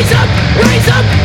rise up, rise up.